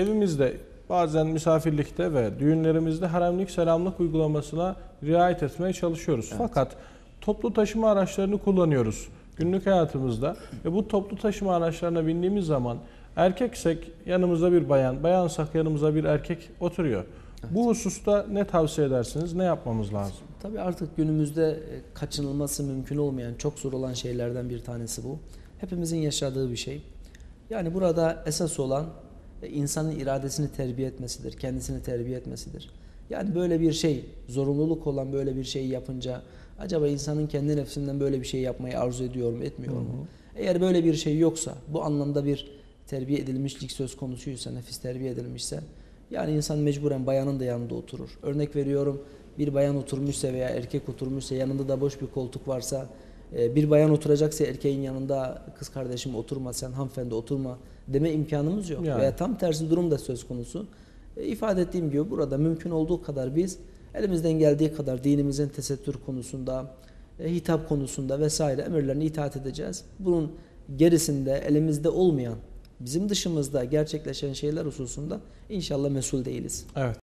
evimizde bazen misafirlikte ve düğünlerimizde haremlik selamlık uygulamasına riayet etmeye çalışıyoruz. Fakat toplu taşıma araçlarını kullanıyoruz günlük hayatımızda ve bu toplu taşıma araçlarına bindiğimiz zaman erkeksek yanımızda bir bayan, bayansak yanımıza bir erkek oturuyor. Bu hususta ne tavsiye edersiniz? Ne yapmamız lazım? Tabii artık günümüzde e, kaçınılması mümkün olmayan, çok zor olan şeylerden bir tanesi bu. Hepimizin yaşadığı bir şey. Yani burada esas olan insanın iradesini terbiye etmesidir, kendisini terbiye etmesidir. Yani böyle bir şey, zorunluluk olan böyle bir şeyi yapınca acaba insanın kendi nefsinden böyle bir şey yapmayı arzu ediyor mu, etmiyor mu? Eğer böyle bir şey yoksa, bu anlamda bir terbiye edilmişlik söz konusuysa, nefis terbiye edilmişse, yani insan mecburen bayanın da yanında oturur. Örnek veriyorum, bir bayan oturmuşsa veya erkek oturmuşsa, yanında da boş bir koltuk varsa, e, bir bayan oturacaksa erkeğin yanında kız kardeşim oturma, sen hanımefendi oturma deme imkanımız yok. Yani. Veya tam tersi durum da söz konusu. E, ifade ettiğim gibi burada mümkün olduğu kadar biz elimizden geldiği kadar dinimizin tesettür konusunda, e, hitap konusunda vesaire emirlerine itaat edeceğiz. Bunun gerisinde elimizde olmayan, bizim dışımızda gerçekleşen şeyler hususunda inşallah mesul değiliz. Evet.